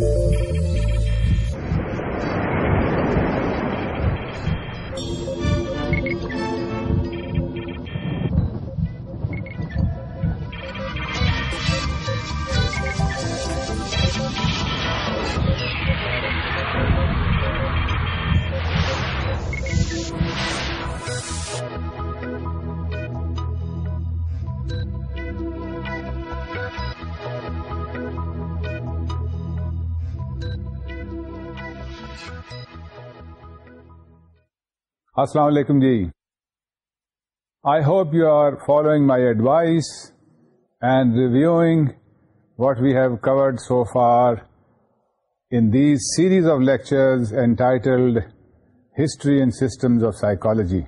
Thank you. السلام علیکم جی I hope you are following my advice and reviewing what we have covered so far in these series of lectures and titled history and systems of psychology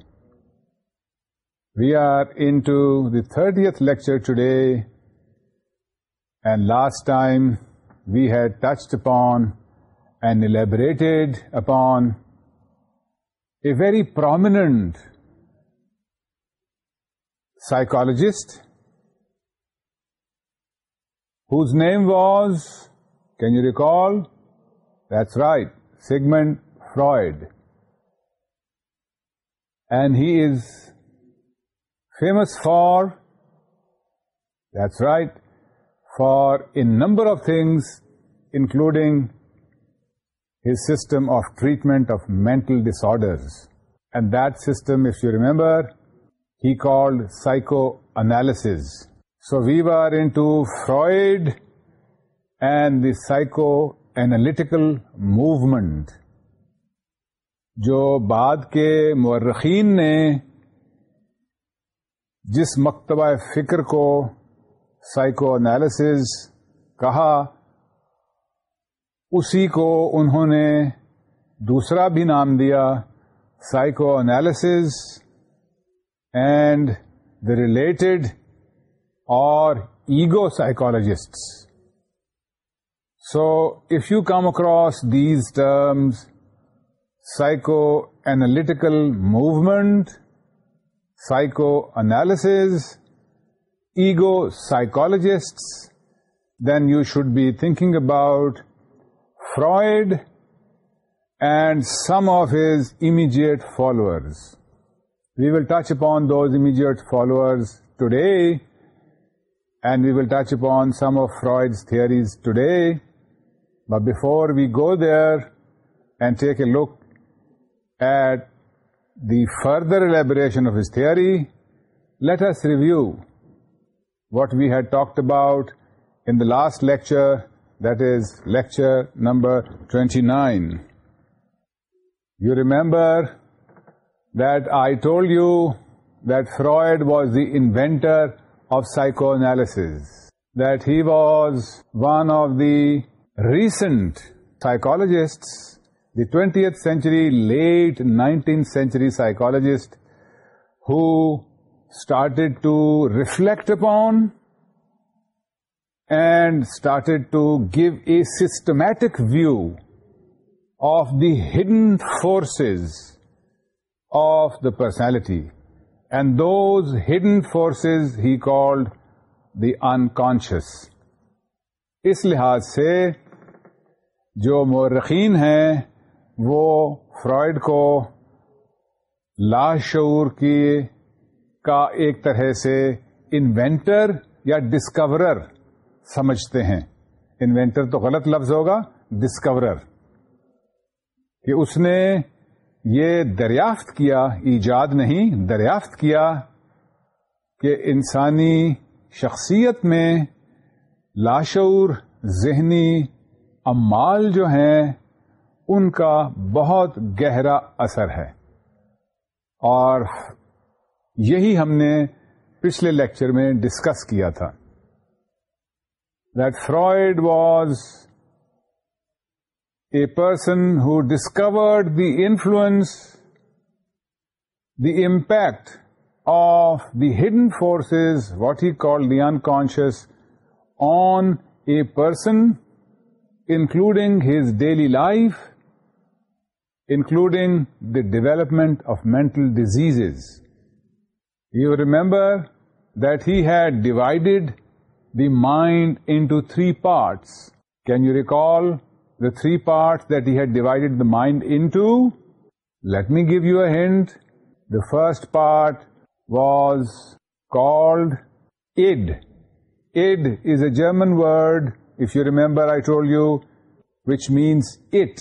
we are into the thirtieth lecture today and last time we had touched upon and elaborated upon a very prominent psychologist whose name was, can you recall? That's right, Sigmund Freud. And he is famous for, that's right, for a number of things, including system of treatment of mental disorders and that system if you remember he called psycho So so we into into Freud and the psycho movement جو بعد کے مورخین نے جس مکتبہ فکر کو psycho انالس کہا اسی کو انہوں نے دوسرا بھی نام دیا psycho analysis and the related اور ego psychologist so if you come across these terms psycho analytical movement psycho analysis ego psychologist then you should be thinking about Freud and some of his immediate followers. We will touch upon those immediate followers today, and we will touch upon some of Freud's theories today. But before we go there and take a look at the further elaboration of his theory, let us review what we had talked about in the last lecture that is lecture number 29. You remember that I told you that Freud was the inventor of psychoanalysis, that he was one of the recent psychologists, the 20th century, late 19th century psychologist who started to reflect upon and started to give a systematic view of the hidden forces of the personality and those hidden forces he called the ان اس لحاظ سے جو مورخین ہیں وہ fried کو لاشعور کی کا ایک طرح سے انوینٹر یا ڈسکورر سمجھتے ہیں انوینٹر تو غلط لفظ ہوگا ڈسکورر کہ اس نے یہ دریافت کیا ایجاد نہیں دریافت کیا کہ انسانی شخصیت میں لاشعور ذہنی امال جو ہیں ان کا بہت گہرا اثر ہے اور یہی ہم نے پچھلے لیکچر میں ڈسکس کیا تھا that Freud was a person who discovered the influence, the impact of the hidden forces, what he called the unconscious, on a person, including his daily life, including the development of mental diseases. You remember that he had divided the mind into parts can you recall the three parts that he had divided the mind into let me give you a hint the first part was called as a German word if you remember I told you which means it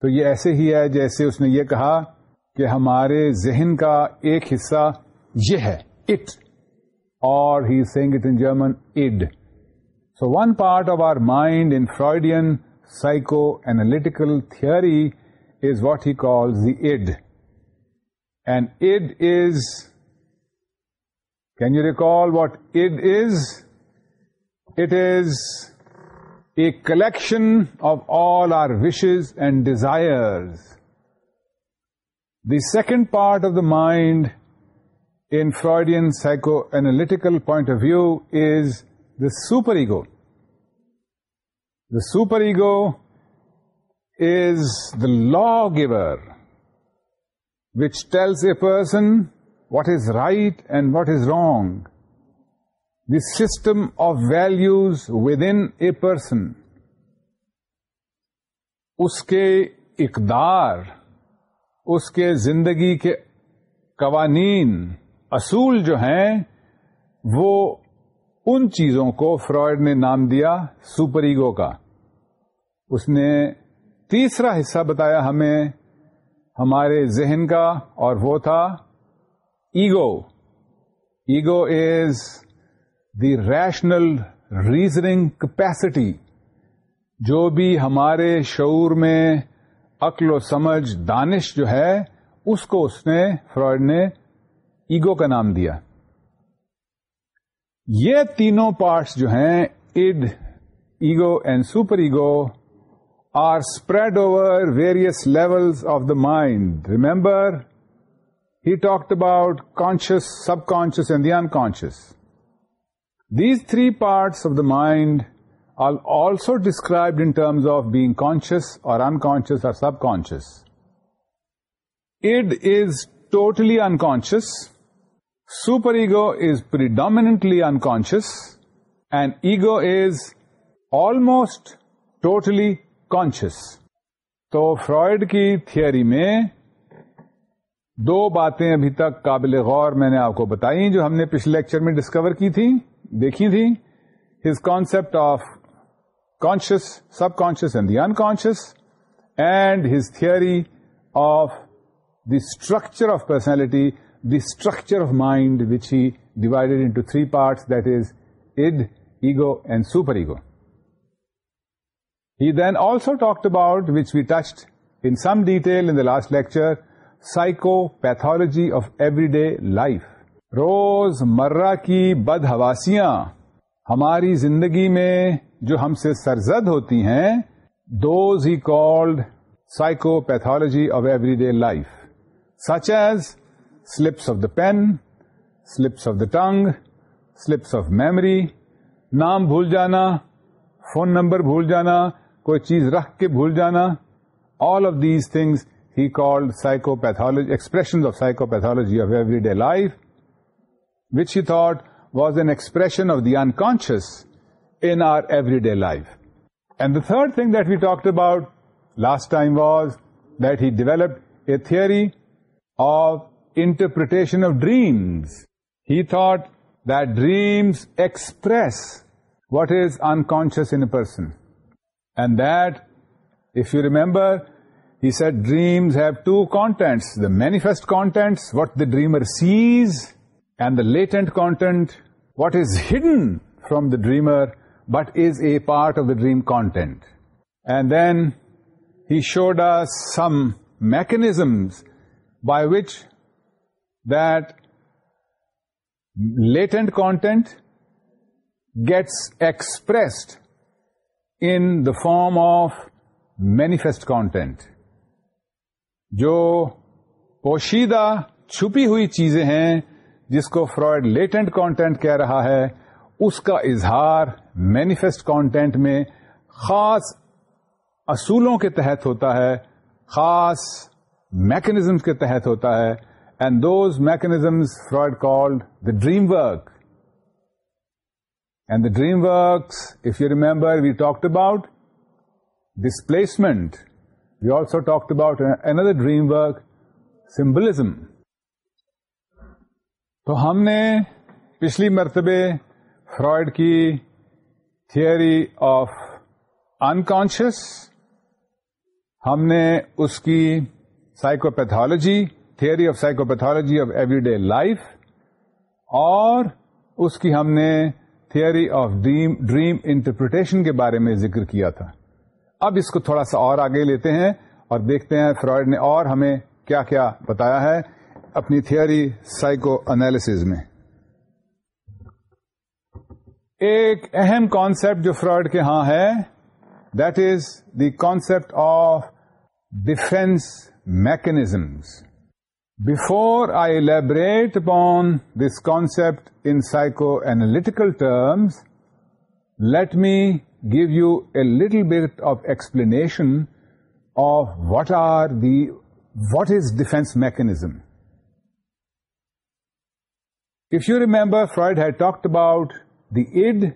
تو یہ ایسے ہی ہے جیسے اس نے یہ کہا کہ ہمارے ذہن کا ایک حصہ یہ ہے it or he is saying it in German, id. So one part of our mind in Freudian psychoanalytical theory is what he calls the id. And id is, can you recall what id is? It is a collection of all our wishes and desires. The second part of the mind in Freudian psychoanalytical point of view is the superego. The superego is the lawgiver which tells a person what is right and what is wrong. The system of values within a person. اس کے اقدار اس کے زندگی کے قوانین اصول جو ہیں وہ ان چیزوں کو فرائڈ نے نام دیا سپر ایگو کا اس نے تیسرا حصہ بتایا ہمیں ہمارے ذہن کا اور وہ تھا ego ego is the rational reasoning capacity جو بھی ہمارے شعور میں عقل و سمجھ دانش جو ہے اس کو اس نے فرائڈ نے ایگو کا نام دیا یہ تینوں پارٹس جو ہیں id ego and super ego are spread over various level of the mind remember he talked about conscious sub conscious and the unconscious these three parts of the mind are also described in terms of bag conscious اور unconscious اور سب conscious id is totally unconscious super ego is predominantly unconscious and ego is almost totally conscious تو Freud کی theory میں دو باتیں ابھی تک قابل غور میں نے آپ کو بتائی جو ہم نے پچھلے لیکچر میں ڈسکور کی تھی دیکھی تھی his concept of conscious sub conscious and the unconscious and his three of the structure of personality the structure of mind which he divided into three parts that is id ego and super ego he then also talk about which we discussed in some detail in the last lecture psycho pathology of everyday life روز مرہ کی بد حواسیاں ہماری زندگی میں جو ہم سے سرزد ہوتی ہیں those he called psycho pathology of everyday life such as slips of the pen slips of the tongue slips of memory نام بھول جانا فون نمبر بھول جانا کوئی چیز رکھ کے بھول جانا all of these things he expression of psycho pathology of everyday life which he was an expression of the unconscious in our everyday life and the third thing that we talked about last time was that he developed a theory of interpretation of dreams. He thought that dreams express what is unconscious in a person. And that, if you remember, he said dreams have two contents, the manifest contents, what the dreamer sees, and the latent content, what is hidden from the dreamer, but is a part of the dream content. And then he showed us some mechanisms by which latent content gets expressed in the form of manifest content جو پوشیدہ چھپی ہوئی چیزیں ہیں جس کو fried latent content کہہ رہا ہے اس کا اظہار مینیفیسٹ کانٹینٹ میں خاص اصولوں کے تحت ہوتا ہے خاص میکنزم کے تحت ہوتا ہے and those mechanisms Freud called the dream work and the dream works if you remember we talk about displacement we also talked about اندر ڈریم ورک سمبلزم تو ہم نے پچھلی مرتبے فراڈ کی تھیئری آف انکانشیس ہم نے اس کی psychopathology theory of psychopathology of everyday life اور اس کی ہم نے theory of dream dream interpretation کے بارے میں ذکر کیا تھا اب اس کو تھوڑا سا اور آگے لیتے ہیں اور دیکھتے ہیں فرائڈ نے اور ہمیں کیا کیا بتایا ہے اپنی تھیئری سائیکو انالس میں ایک اہم کانسیپٹ جو فراڈ کے ہاں ہے that is the concept of defence mechanisms Before I elaborate upon this concept in psychoanalytical terms, let me give you a little bit of explanation of what is defense mechanism. If you remember, Freud had talked about the id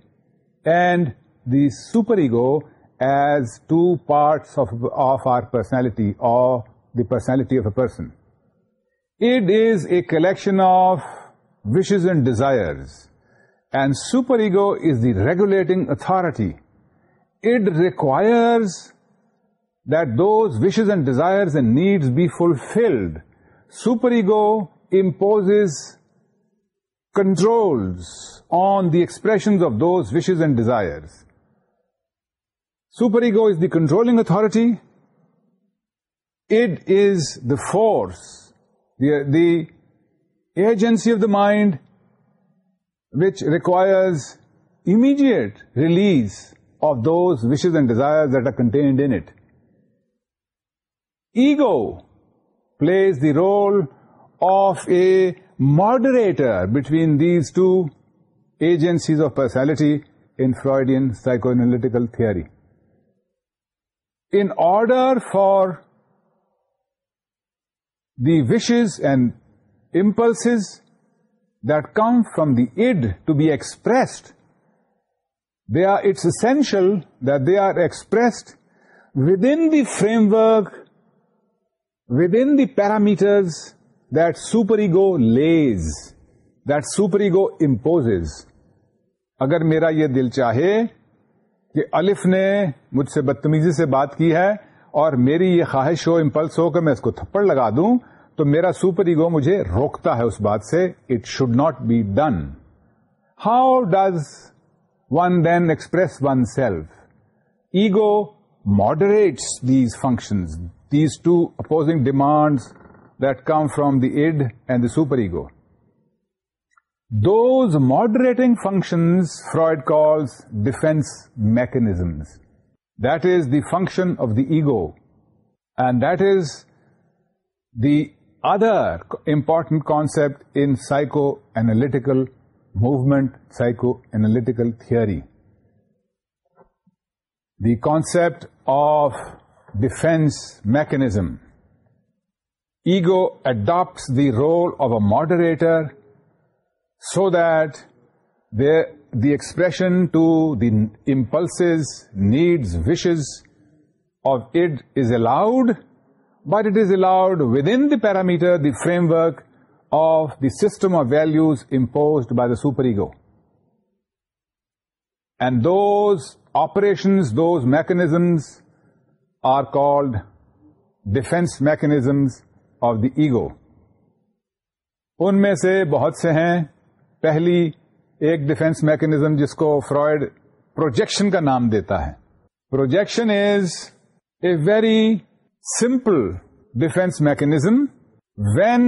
and the superego as two parts of our personality, or the personality of a person. It is a collection of wishes and desires, and superego is the regulating authority. It requires that those wishes and desires and needs be fulfilled. Superego imposes controls on the expressions of those wishes and desires. Superego is the controlling authority. It is the force the agency of the mind, which requires immediate release of those wishes and desires that are contained in it. Ego plays the role of a moderator between these two agencies of personality in Freudian psychoanalytical theory. In order for the wishes and impulses that come from the id to be expressed, they are it's essential that they are expressed within the framework within the parameters that superego imposes. لیز that impose اگر میرا یہ دل چاہے کہ الف نے مجھ سے بدتمیزی سے بات کی ہے اور میری یہ خواہش ہو امپلس ہو کہ میں اس کو تھپڑ لگا دوں تو میرا سپر ایگو مجھے روکتا ہے اس بات سے it should not be done how does one then express one self ego moderates these functions these two opposing demands that come from the id and the super ego those moderating functions Freud calls defence mechanisms That is the function of the ego. And that is the other important concept in psychoanalytical movement, psychoanalytical theory. The concept of defense mechanism. Ego adopts the role of a moderator so that there the expression to the impulses needs wishes of it is allowed but it is allowed within the parameter the framework of the system of values impose by the super ego and those operations those mechanisms are called defence mechanisms of the ego ان میں سے بہت سے ہیں پہلی ایک defence mechanism جس کو فرائڈ پروجیکشن کا نام دیتا ہے projection is a very simple defence mechanism when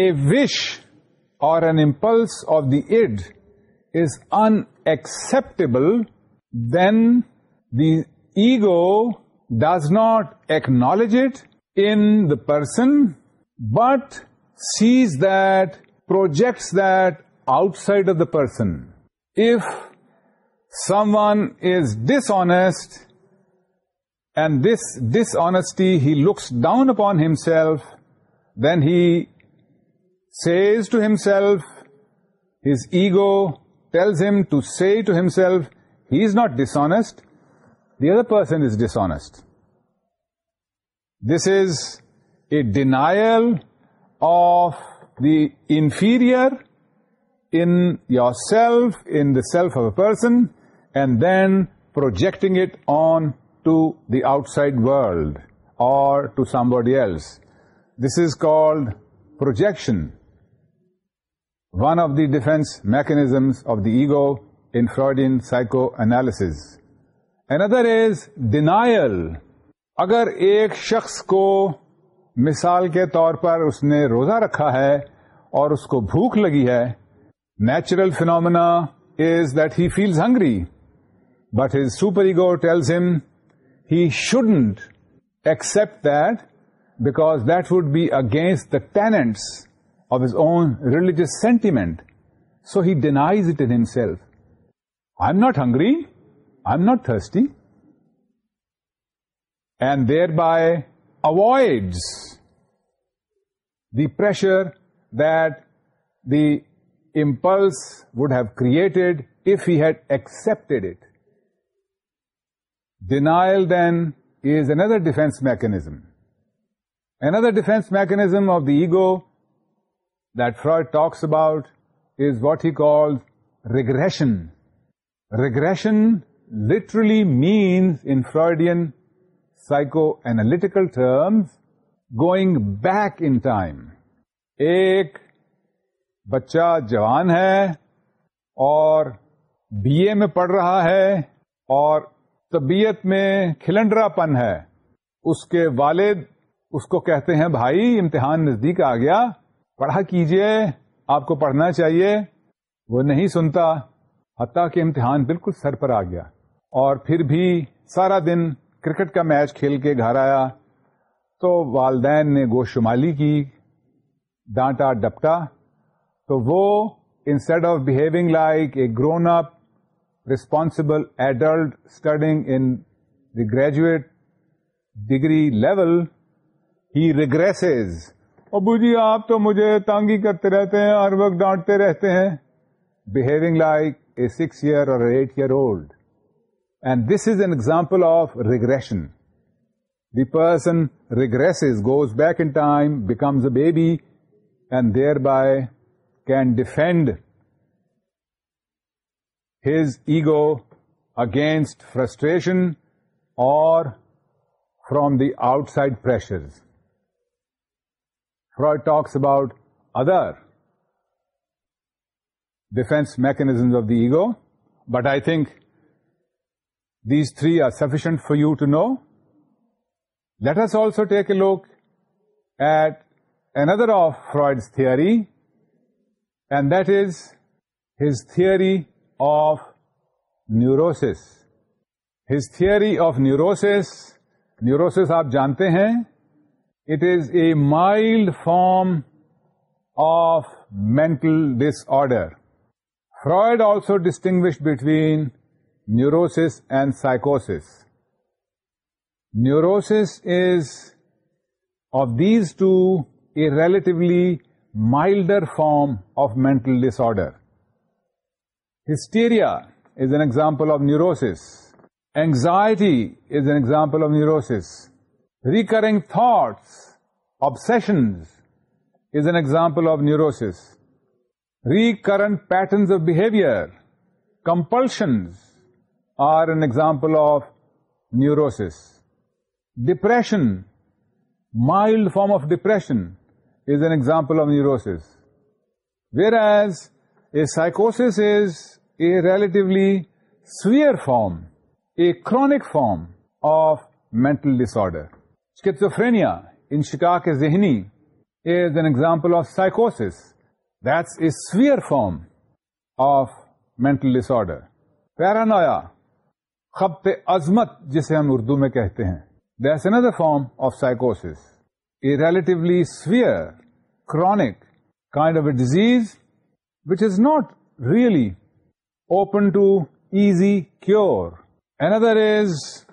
a wish or an impulse of the id is unacceptable then the ego does not acknowledge it in person but says that projects that outside of the person. If someone is dishonest, and this dishonesty, he looks down upon himself, then he says to himself, his ego tells him to say to himself, he is not dishonest, the other person is dishonest. This is a denial of the inferior in your self in the self of a person and then projecting it on to the outside world اور to somebody else this is called projection one of the defence mechanisms of the ego N Freud in psychoanalysis another is denial اگر ایک شخص کو مثال کے طور پر اس نے روزہ رکھا ہے اور اس کو بھوک لگی ہے Natural phenomena is that he feels hungry, but his superego tells him he shouldn't accept that because that would be against the tenets of his own religious sentiment. So he denies it in himself. I'm not hungry, I'm not thirsty, and thereby avoids the pressure that the impulse would have created if he had accepted it. Denial then is another defense mechanism. Another defense mechanism of the ego that Freud talks about is what he calls regression. Regression literally means, in Freudian psychoanalytical terms, going back in time. Ek بچہ جوان ہے اور be اے میں پڑھ رہا ہے اور طبیعت میں کھلنڈرا پن ہے اس کے والد اس کو کہتے ہیں بھائی امتحان نزدیک آ گیا پڑھا کیجئے آپ کو پڑھنا چاہیے وہ نہیں سنتا حتیٰ کہ امتحان بالکل سر پر آ گیا اور پھر بھی سارا دن کرکٹ کا میچ کھیل کے گھر آیا تو والدین نے گوشمالی کی ڈانٹا ڈپٹا تو وہ instead of behaving like a grown up responsible adult studying in the graduate degree level he regresses ابو جی آپ تو مجھے تانگی کرتے رہتے ہیں ہر وقت ڈانٹتے رہتے ہیں behaving like a six year or eight year old and this is an example of regression the person regresses goes back in time becomes a baby and thereby can defend his ego against frustration or from the outside pressures. Freud talks about other defense mechanisms of the ego, but I think these three are sufficient for you to know. Let us also take a look at another of Freud's theory, and that is his theory of neurosis his three of neurosis neurosis آپ جانتے ہیں it is a mild form of mental disorder Freud also distinguish between neurosis and سائکوس neurosis is of these two a relatively milder form of mental disorder. Hysteria is an example of neurosis. Anxiety is an example of neurosis. Recurring thoughts, obsessions is an example of neurosis. Recurrent patterns of behavior, compulsions are an example of neurosis. Depression, mild form of depression whereas is a relatively severe form a کرم of میں ذہنی is an example of سائیکوس دف mental disorder paranoia خپتے عزمت جسے ہم اردو میں کہتے ہیں that's is a form of سائیکوس a relatively severe chronic kind of a disease which is not really open to easy cure. Another is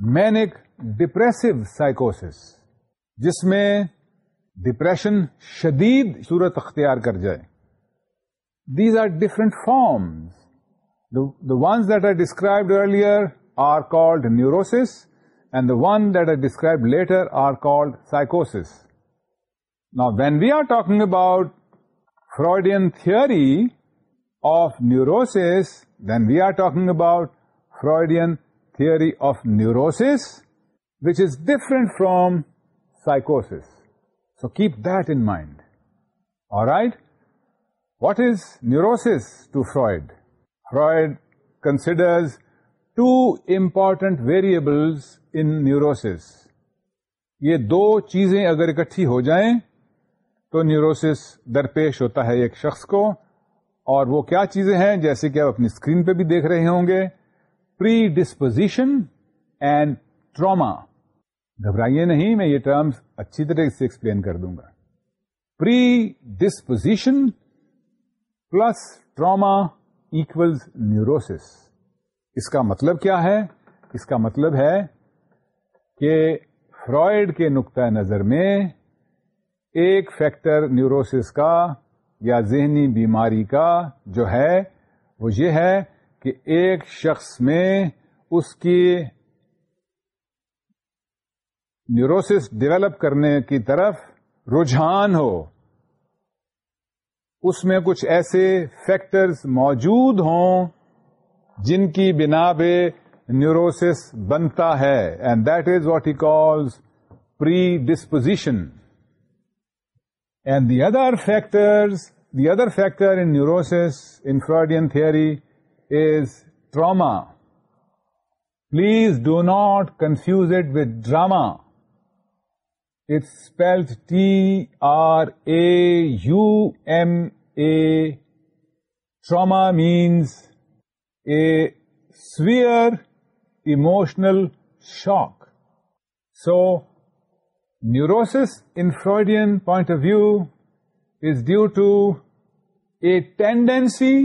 manic depressive psychosis جس میں ڈپریشن شدید صورت اختیار کر جائے these are different forms the ones that are described earlier are called neurosis and the one that I described later are called psychosis. Now, when we are talking about Freudian theory of neurosis, then we are talking about Freudian theory of neurosis, which is different from psychosis. So keep that in mind. All right? What is neurosis to Freud? Freud considers two important variables in neurosis یہ دو چیزیں اگر اکٹھی ہو جائیں تو neurosis درپیش ہوتا ہے ایک شخص کو اور وہ کیا چیزیں ہیں جیسے کہ آپ اپنی اسکرین پہ بھی دیکھ رہے ہوں گے پری ڈسپوزیشن اینڈ ٹراما گھبرائیے نہیں میں یہ ٹرمز اچھی طرح سے ایکسپلین کر دوں گا predisposition plus trauma equals neurosis اس کا مطلب کیا ہے اس کا مطلب ہے کہ فرائڈ کے نقطۂ نظر میں ایک فیکٹر نیوروسس کا یا ذہنی بیماری کا جو ہے وہ یہ ہے کہ ایک شخص میں اس کی نیوروسس ڈیولپ کرنے کی طرف رجحان ہو اس میں کچھ ایسے فیکٹرز موجود ہوں جن کی بنا پہ نیوروسس بنتا ہے and that is what he calls predisposition and the other factor the other factor in neurosis in Freudian theory is trauma please do not confuse it with drama it's spelled T R A U M A trauma means a severe shock. So, so neurosis Freudian point of view is due to a tendency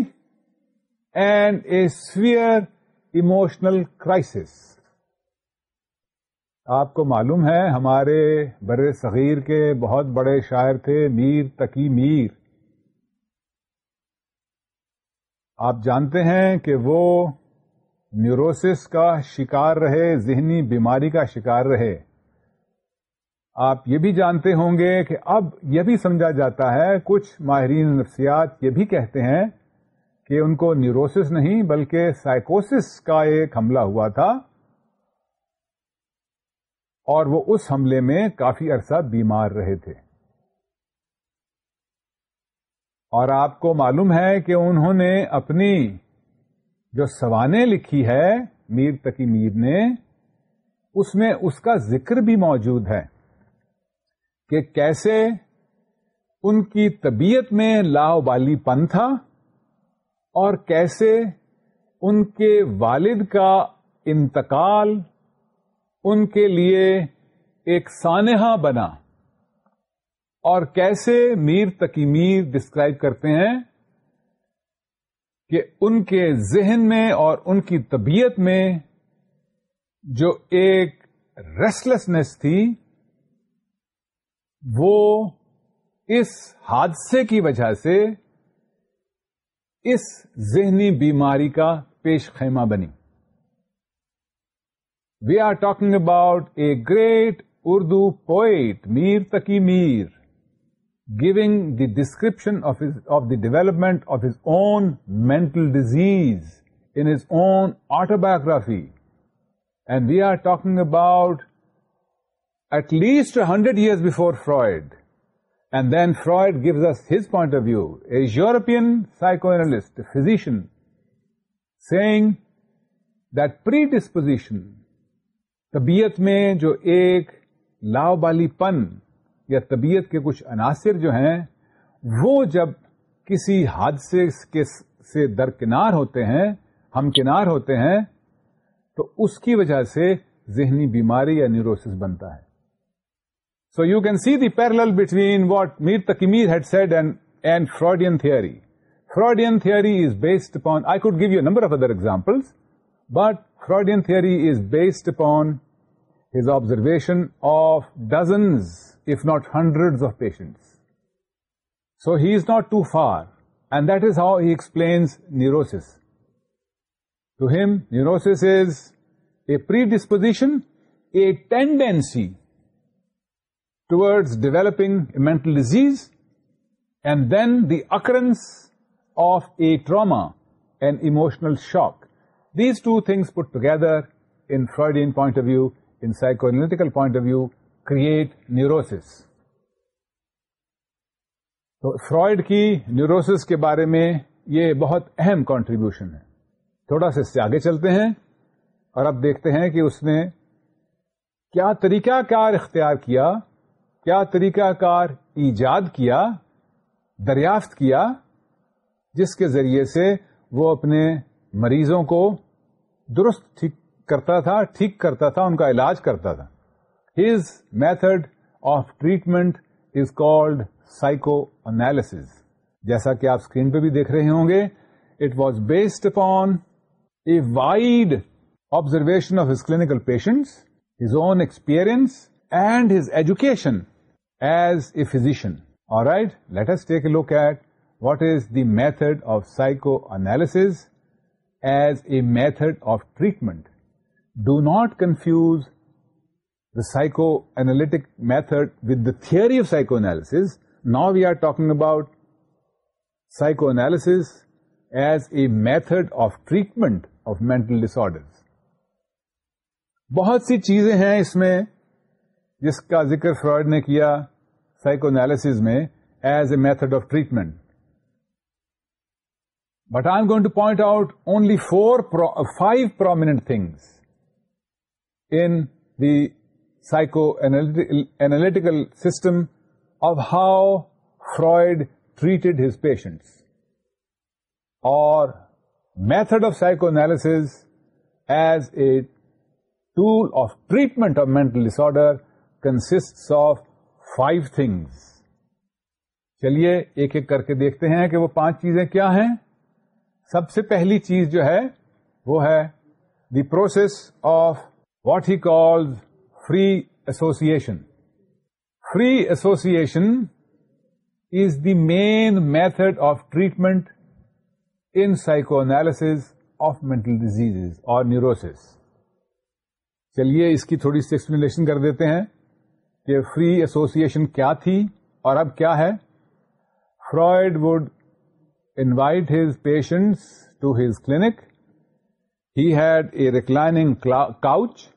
and a severe emotional crisis آپ کو معلوم ہے ہمارے بر صغیر کے بہت بڑے شاعر تھے میر تقی میر آپ جانتے ہیں کہ وہ نیوروسس کا شکار رہے ذہنی بیماری کا شکار رہے آپ یہ بھی جانتے ہوں گے کہ اب یہ بھی سمجھا جاتا ہے کچھ ماہرین نفسیات یہ بھی کہتے ہیں کہ ان کو نیوروسس نہیں بلکہ سائیکوسس کا ایک حملہ ہوا تھا اور وہ اس حملے میں کافی عرصہ بیمار رہے تھے اور آپ کو معلوم ہے کہ انہوں نے اپنی جو سوانے لکھی ہے میر تکی میر نے اس میں اس کا ذکر بھی موجود ہے کہ کیسے ان کی طبیعت میں لا بالی پن تھا اور کیسے ان کے والد کا انتقال ان کے لیے ایک سانحہ بنا اور کیسے میر تکی میر ڈسکرائب کرتے ہیں کہ ان کے ذہن میں اور ان کی طبیعت میں جو ایک ریسلسنیس تھی وہ اس حادثے کی وجہ سے اس ذہنی بیماری کا پیش خیمہ بنی we are talking about a great Urdu poet Mir Taqi Mir giving the description of the development of his own mental disease in autobiography and we are talking about at least hundred years before Freud and then Freud gives us his point of view a European psychoanalyst physician saying that predisposition طبیعت میں جو ایک لاؤ بالی پن یا طبیعت کے کچھ عناصر جو ہیں وہ جب کسی حادثے کے سے درکنار ہوتے ہیں ہمکنار ہوتے ہیں تو اس کی وجہ سے ذہنی بیماری یا نیوروسس بنتا ہے so you can see the parallel between what Mir Taqi Mir had said and and Freudian theory Freudian theory is based upon I could give you number of other example but Freudian theory is based upon his observation of dozens if not hundreds of patients. So he is not too far, and that is how he explains neurosis. To him, neurosis is a predisposition, a tendency towards developing a mental disease, and then the occurrence of a trauma, an emotional shock. These two things put together in Freudian point of view, in psychoanalytical point of view, create neurosis تو Freud کی neurosis کے بارے میں یہ بہت اہم contribution ہے تھوڑا سا اس سے آگے چلتے ہیں اور اب دیکھتے ہیں کہ اس نے کیا طریقہ کار اختیار کیا کیا طریقہ کار ایجاد کیا دریافت کیا جس کے ذریعے سے وہ اپنے مریضوں کو درست ٹھیک کرتا تھا ٹھیک کرتا تھا ان کا علاج کرتا تھا treatment is called psychoanalysis جیسا کہ آپ اسکرین پہ بھی دیکھ رہے ہوں گے it was based upon a wide observation of his کلیل patients his own experience and his education as a physician I'd let look at what is the method of psychoanalysis as a method of treatment do not confuse the psychoanalytic method with the theory of psychoanalysis, now we are talking about psychoanalysis as a method of treatment of mental disorders. بہت سی چیزیں ہیں اس میں جس کا ذکر Freud نے کیا psychoanalysis میں as a method of treatment but I going to point out only four five prominent things in the psychoanalytical system of how Freud treated his patients اور method of psychoanalysis analysis as a tool of treatment of mental dish of consist of five things چلیے ایک ایک کر کے دیکھتے ہیں کہ وہ پانچ چیزیں کیا ہیں سب سے پہلی چیز جو ہے وہ ہے the process of what he calls free association free association is the main method of treatment in psychoanalysis of mental disease اور نیوروس چلیے اس کی تھوڑی سی ایکسپلینیشن کر دیتے ہیں کہ فری ایسوسیشن کیا تھی اور اب کیا ہے Freud would invite his patients to his clinic had a reclining couch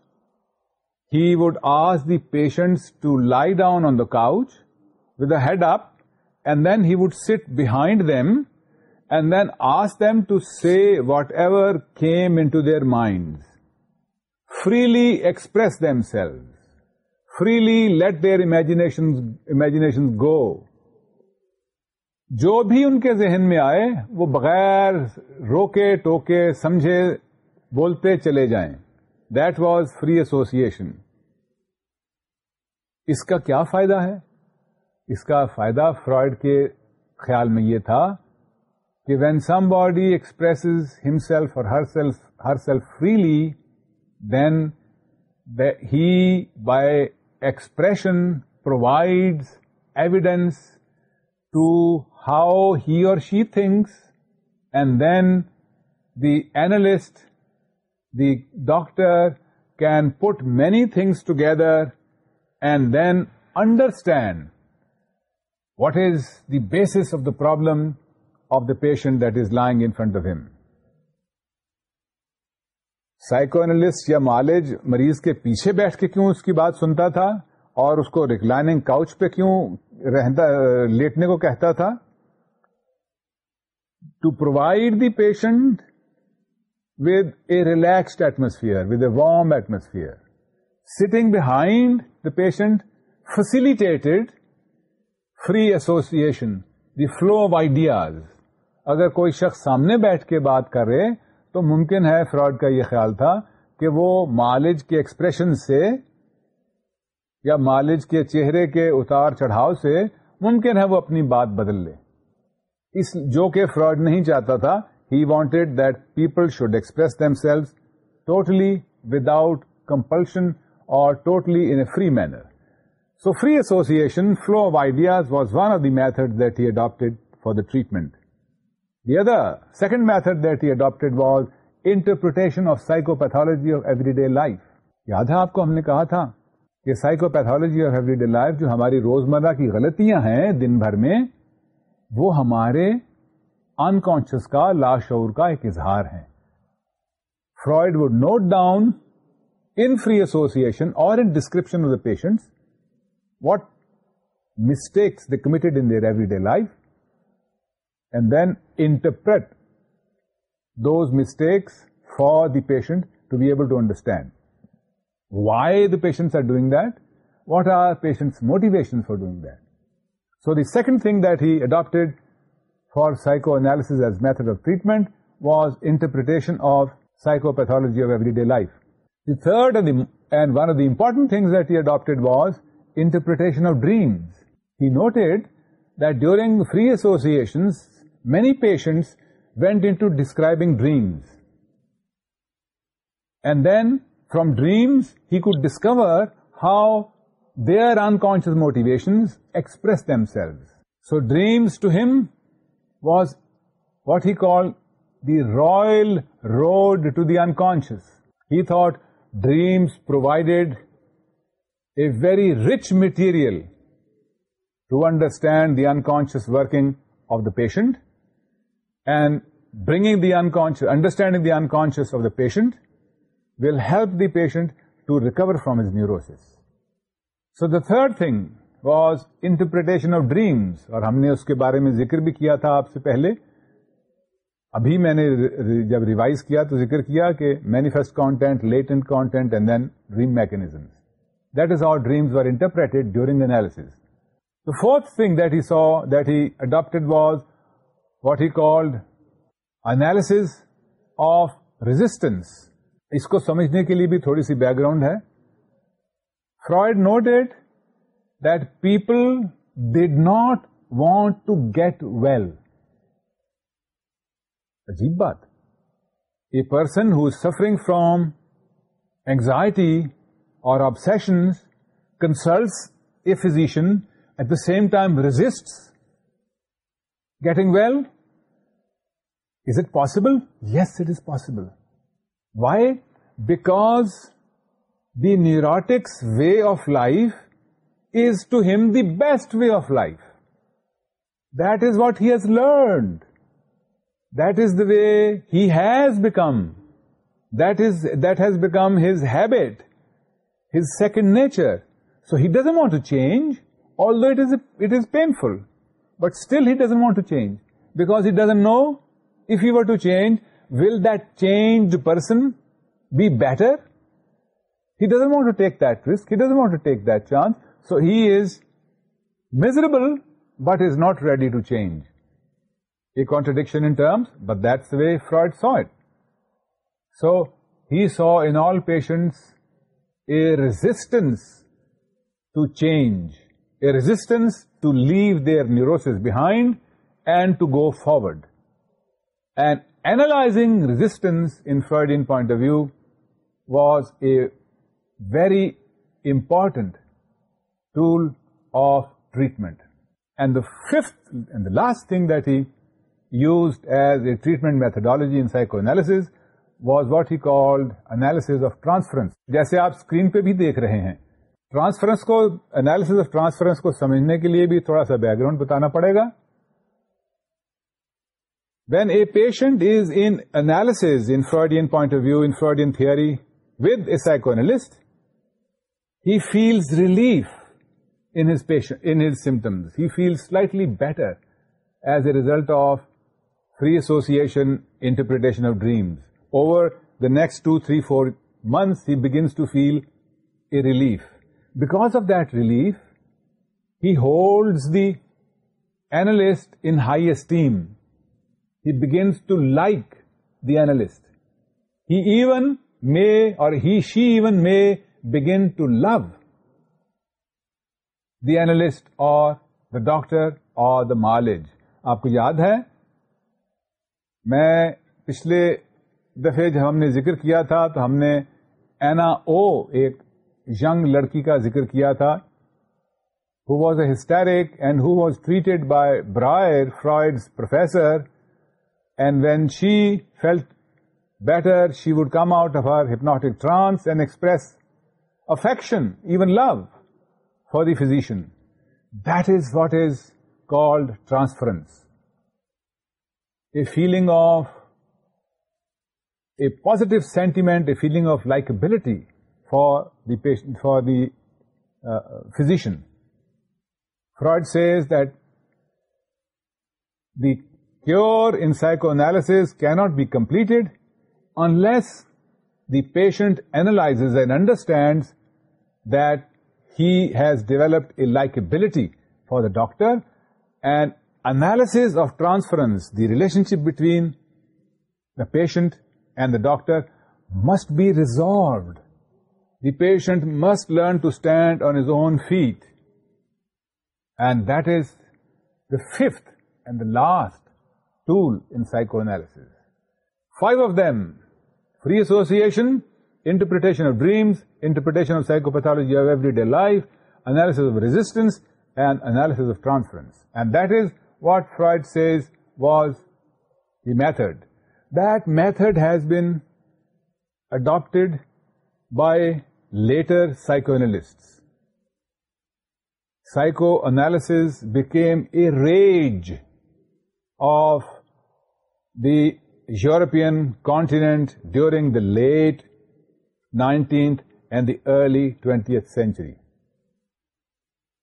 he would ask the patients to lie down on the couch with the head up and then he would sit behind them and then ask them to say whatever came into their minds. Freely express themselves. Freely let their imaginations, imaginations go. جو بھی ان کے ذہن میں آئے وہ بغیر روکے ٹوکے سمجھے بولتے چلے جائیں دیٹ واز فری ایسوسیشن اس کا کیا فائدہ ہے اس کا فائدہ فرائڈ کے خیال میں یہ تھا کہ when somebody express himself or herself herself freely then he by expression provides evidence to how he or she thinks and then the analyst the doctor can put many things together then understand what is the base of the problem of the patient that is lying in front psychoanalyst یا مالج مریض کے پیچھے بیٹھ کے کیوں اس کی بات سنتا تھا اور اس کو ریکلائننگ کاؤچ پہ کیوں رہتا لیٹنے کو کہتا تھا to provide the patient with a relaxed atmosphere with a warm atmosphere sitting behind the patient facilitated free association, the flow of ideas. اگر کوئی شخص سامنے بیٹھ کے بات کرے تو ممکن ہے فراڈ کا یہ خیال تھا کہ وہ مالج کے ایکسپریشن سے یا مالج کے چہرے کے اتار چڑھاؤ سے ممکن ہے وہ اپنی بات بدل لے اس جو کہ فراڈ نہیں چاہتا تھا he wanted that people should express themselves totally without compulsion or totally in a free manner. So free association, flow of ideas was one of the methods that he adopted for the treatment. The other, second method that he adopted was interpretation of psychopathology of everyday life. یاد ہے آپ کو ہم نے کہا تھا کہ psychopathology of everyday life جو ہماری روزمرہ کی غلطیاں ہیں دن بھر میں وہ ہمارے unconscious کا لاشعور کا ایک اظہار ہیں. Freud would note down in free association or in description of the patients, what mistakes they committed in their everyday life, and then interpret those mistakes for the patient to be able to understand why the patients are doing that, what are patients' motivations for doing that. So the second thing that he adopted for psychoanalysis as method of treatment was interpretation of psychopathology of everyday life. The third and one of the important things that he adopted was interpretation of dreams. He noted that during free associations, many patients went into describing dreams. And then from dreams, he could discover how their unconscious motivations express themselves. So dreams to him was what he called the royal road to the unconscious. He thought dreams provided a very rich material to understand the unconscious working of the patient and bringing the unconscious understanding the unconscious of the patient will help the patient to recover from his neurosis so the third thing was interpretation of dreams اور ہم نے اس کے بارے میں ذکر بھی کیا تھا آپ سے پہلے ابھی میں نے جب ریوائز کیا تو ذکر کیا کہ manifest content latent content and then dream mechanism that is our dreams are interpreted during analysis fourth thing that he so that he adopt was what he called analysis of resistance اس کو سمجھنے کے لیے بھی تھوڑی سی background ہے Freud node at that people did not want to get well عجیب بات a person who suffering from anxiety or obsession consults a physician at the same time resist getting well is it possible yes it is possible why because the neurotic's way of life is to him the best way of life is what has learned That is the way he has become. That has become his habit, his second nature. So he doesn't want to change, although it is painful. But still he doesn't want to change, because he doesn't know, if he were to change, will that changed person be better? He doesn't want to take that risk, he doesn't want to take that chance, so he is miserable but is not ready to change a contradiction in terms, but that's the way Freud saw it. So he saw in all patients a resistance to change, a resistance to leave their neurosis behind and to go forward. And analyzing resistance in Freudian point of view was a very important tool of treatment. And the fifth and the last thing that he used as a treatment methodology in psychoanalysis was what he called analysis of transference. جیسے آپ screen پہ بھی دیکھ رہے ہیں transference کو analysis of transference کو سمجھنے کے لیے بھی تھوڑا سا بیک گراؤنڈ بتانا پڑے گا when a patient is analysed in Anas انارڈین point of view in Freudian theory with a psycho he feels relief patient symptoms he feel slightly better as a result of free association interpretation of dreams over the next two three four months he begins to feel a relief because of that relief he hold the analyst in high esteem he begins to like the analyst he she even may begin to love the analyst اور doctor اور دا مالج آپ کو یاد ہے میں پچھلے دفعے جب ہم نے ذکر کیا تھا تو ہم نے اینا او ایک یگ لڑکی کا ذکر کیا تھا who was a hysteric and professor treated by she Freud professor better she come come out her her hypnotic trance and express affection even love for the That is what is called transference a feeling of a positive sentiment, a feeling of likability for the patient, for the uh, physician. Freud says that the cure in psychoanalysis cannot be completed unless the patient analyzes and understands that he has developed a likability for the doctor and analysis of transference the relationship between patient and the doctor must be resolved the patient must learn to stand on his own feet and the fend the last tool psychoanalysis five of them free association interpretation of dreams interpretations resistance this What Freud says was the method. That method has been adopted by later psychoanalysts. Psychoanalysis became a rage of the European continent during the late 19th and the early 20th century.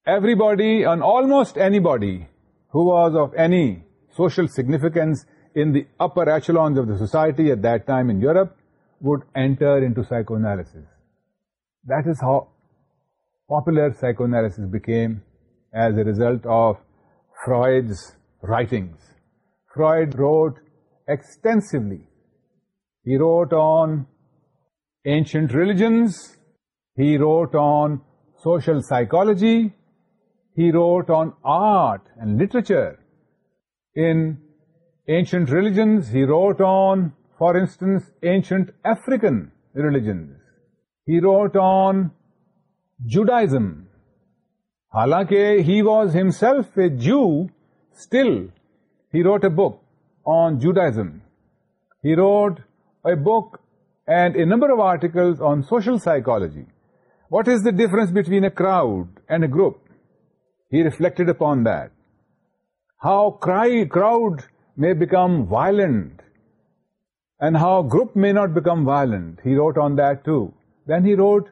Everybody and almost anybody who was of any social significance in the upper echelons of the society at that time in Europe would enter into psychoanalysis. That is how popular psychoanalysis became as a result of Freud's writings. Freud wrote extensively. He wrote on ancient religions, he wrote on social psychology, he wrote on art and literature. In ancient religions, he wrote on, for instance, ancient African religions. He wrote on Judaism. Halanke he was himself a Jew, still he wrote a book on Judaism. He wrote a book and a number of articles on social psychology. What is the difference between a crowd and a group? he reflected upon that. How cry crowd may become violent and how group may not become violent. He wrote on that too. Then he wrote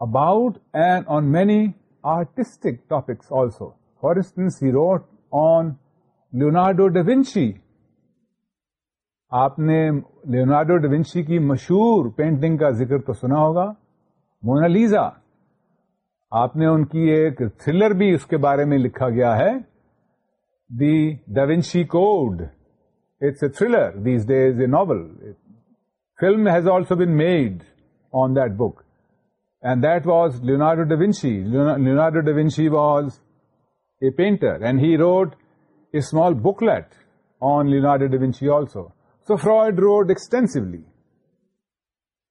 about and on many artistic topics also. For instance, he wrote on Leonardo da Vinci. آپ نے Leonardo ڈوینشی کی مشہور painting کا ذکر تو سنا ہوگا مونالیزا آپ نے ان کی ایک تھرلر بھی اس کے بارے میں لکھا گیا ہے the Da Vinci Code it's a thriller these days a novel film has also been made on that book and that was Leonardo Da Vinci Leonardo Da Vinci was a painter and he wrote a small book late on Leonardo Da Vinci also so Freud wrote extensively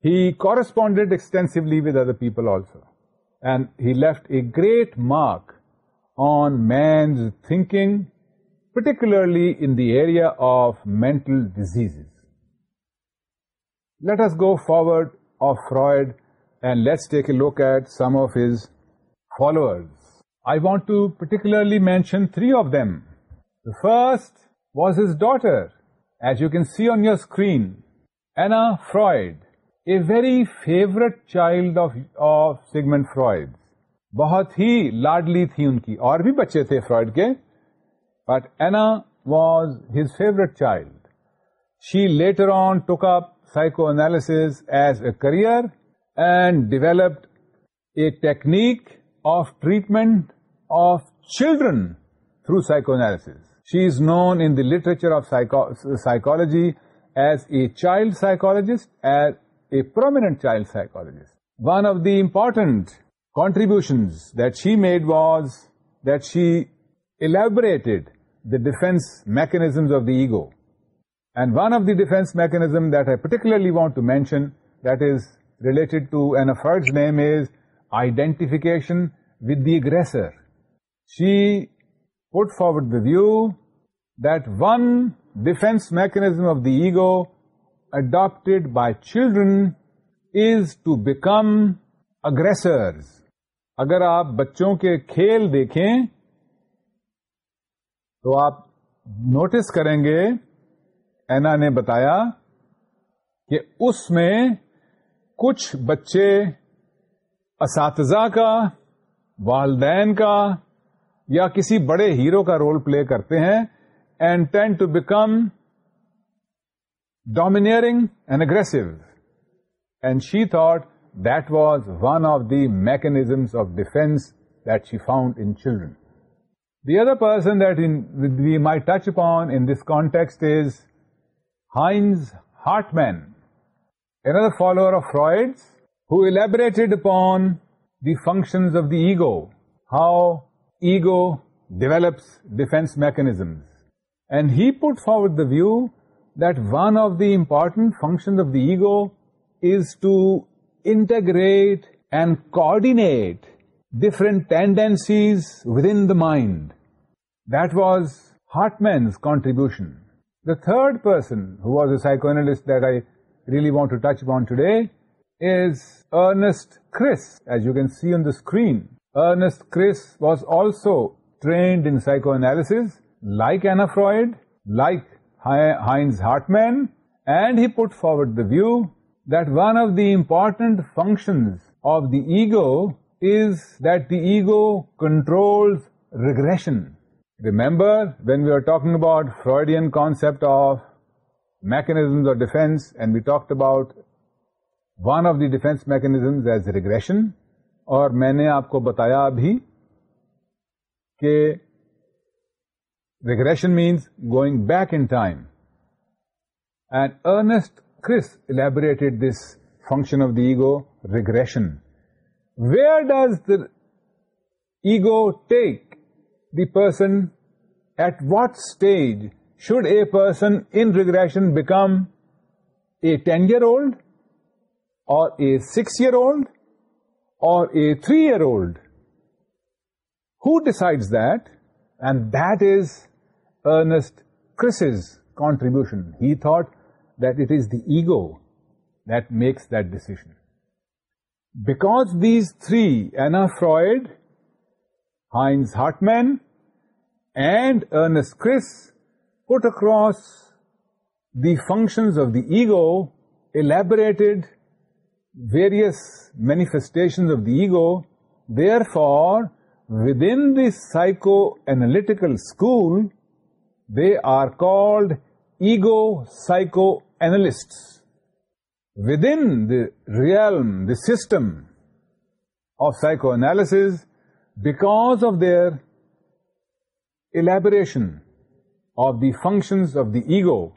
he corresponded extensively with other people also and he left a great mark on man's thinking, particularly in the area of mental diseases. Let us go forward of Freud and let's take a look at some of his followers. I want to particularly mention three of them. The first was his daughter, as you can see on your screen, Anna Freud. A very favourite child of Sigmund Freud بہت ہی لاڈلی تھی ان کی اور بھی بچے تھے fried کے but Anna was his favourite child she later on took up psychoanalysis as a career and developed a technique of treatment of children through psychoanalysis she is known in the literature of psychology as a child psychologist as a prominent child psychologist. One of the important contributions that she made was that she elaborated the defense mechanisms of the ego. And one of the defense mechanisms that I particularly want to mention, that is related to Anna Freud's name, is identification with the aggressor. She put forward the view that one defense mechanism of the ego adopted by children is to become aggressors. اگر آپ بچوں کے کھیل دیکھیں تو آپ notice کریں گے اینا نے بتایا کہ اس میں کچھ بچے اساتذہ کا والدین کا یا کسی بڑے ہیرو کا رول پلے کرتے ہیں and tend to become domineering and aggressive. And she thought that was one of the mechanisms of defense that she found in children. The other person that we might touch upon in this context is Heinz Hartmann, another follower of Freud's, who elaborated upon the functions of the ego, how ego develops defense mechanisms. And he put forward the view that one of the important functions of the ego is to integrate and coordinate different tendencies within the mind. That was Hartmann's contribution. The third person, who was a psychoanalyst that I really want to touch upon today, is Ernst Chris, as you can see on the screen. Ernst Chris was also trained in psychoanalysis, like Anna Freud, like Heinz Hartmann and he put forward the view that one of the important functions of the ego is that the ego control regression remember what we are talking about Freudian concept of mechanisms or defence and we talk about one of the defence mechanisms as regression اور میں نے آپ کو بتایا ابھی کہ Regression means going back in time. And Ernest Criss elaborated this function of the ego, regression. Where does the ego take the person? At what stage should a person in regression become a 10-year-old or a 6-year-old or a 3-year-old? Who decides that? And that is Ernest Chris's contribution. He thought that it is the ego that makes that decision. Because these three, Anna Freud, Heinz Hartmann, and Ernest Chris, put across the functions of the ego, elaborated various manifestations of the ego, therefore within the psychoanalytical school, they are called ego psychoanalysts. Within the realm, the system of psychoanalysis, because of their elaboration of the functions of the ego,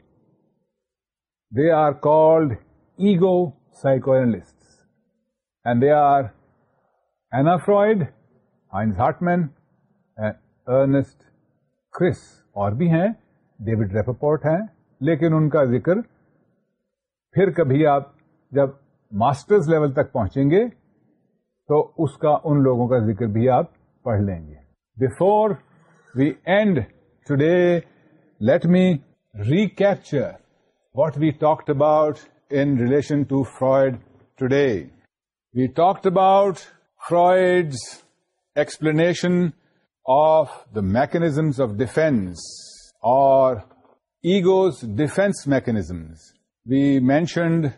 they are called ego psychoanalysts. And they are Anna Freud, Hartmann Ernst Kris اور بھی ہیں David ریپپورٹ ہیں لیکن ان کا ذکر پھر کبھی آپ جب ماسٹرز لیول تک پہنچیں گے تو اس کا ان لوگوں کا ذکر بھی آپ پڑھ لیں گے before we end today let me recapture we talked about in relation to Freud today we talked about Freud explanation of the mechanisms of defense or ego's defense mechanisms. We mentioned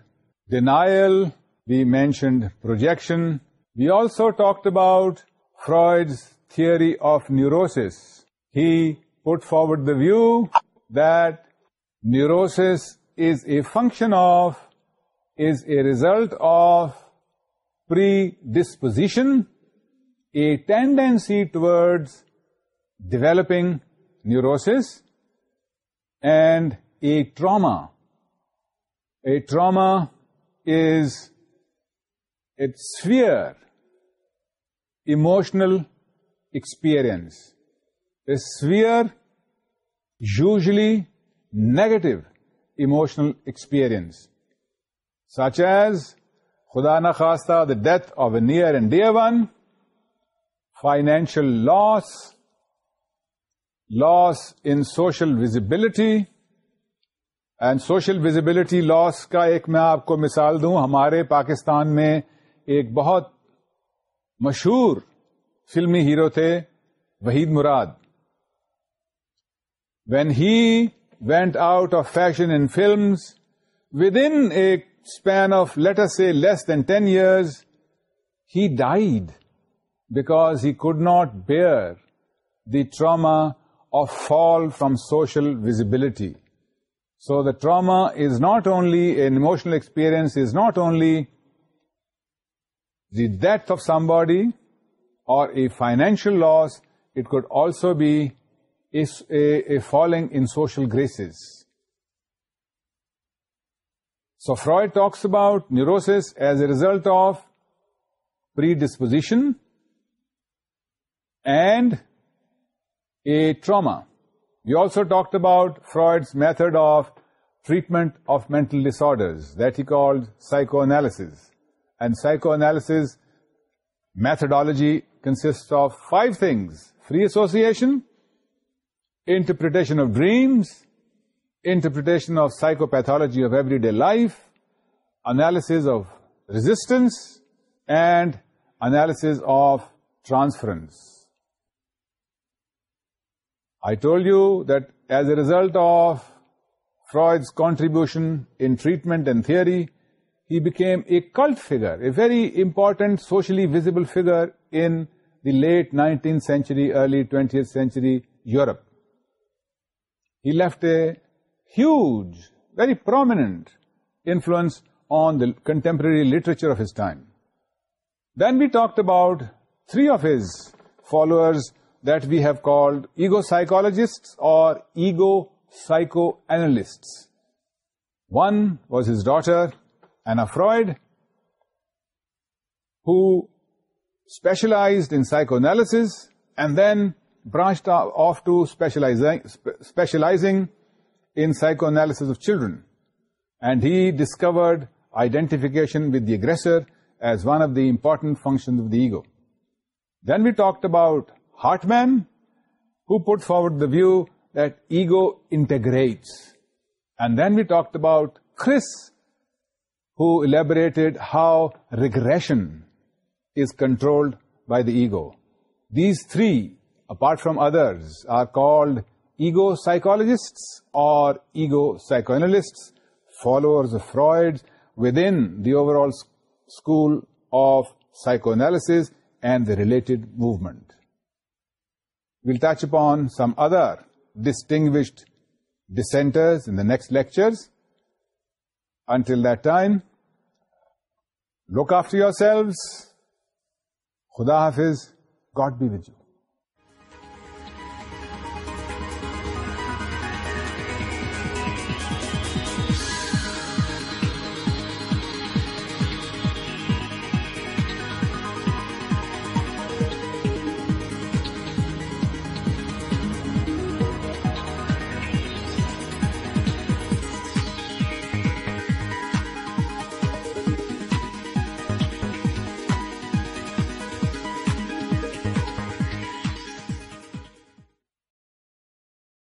denial, we mentioned projection. We also talked about Freud's theory of neurosis. He put forward the view that neurosis is a function of, is a result of predisposition tendency toward developing neurosis and a trauma a trauma is it severe emotional experience is severe usually negative emotional experience such as خدا نخواستہ the death of a near and dear one financial loss loss in social visibility and social visibility loss کا ایک میں آپ کو مثال دوں ہمارے پاکستان میں ایک بہت مشہور فلمی ہیرو تھے Waheed Murad when he went out of fashion and films within a span of later سے less than ten years he died because he could not bear the trauma of fall from social visibility. So the trauma is not only an emotional experience, is not only the death of somebody or a financial loss, it could also be a falling in social graces. So Freud talks about neurosis as a result of predisposition and a trauma. We also talked about Freud's method of treatment of mental disorders that he called psychoanalysis. And psychoanalysis methodology consists of 5 things: free association, interpretation of dreams, interpretation of psychopathology of everyday life, analysis of resistance, and analysis of transference. I told you that as a result of Freud's contribution in treatment and theory, he became a cult figure, a very important socially visible figure in the late 19th century, early 20th century Europe. He left a huge, very prominent influence on the contemporary literature of his time. Then we talked about three of his followers that we have called ego psychologists or ego psychoanalysts. One was his daughter, Anna Freud, who specialized in psychoanalysis and then branched off to specializing in psychoanalysis of children. And he discovered identification with the aggressor as one of the important functions of the ego. Then we talked about Hartman, who put forward the view that ego integrates. And then we talked about Chris, who elaborated how regression is controlled by the ego. These three, apart from others, are called ego psychologists or ego psychoanalysts, followers of Freud within the overall school of psychoanalysis and the related movement. We'll touch up on some other distinguished dissenters in the next lectures until time look after your selves خدا حف God be view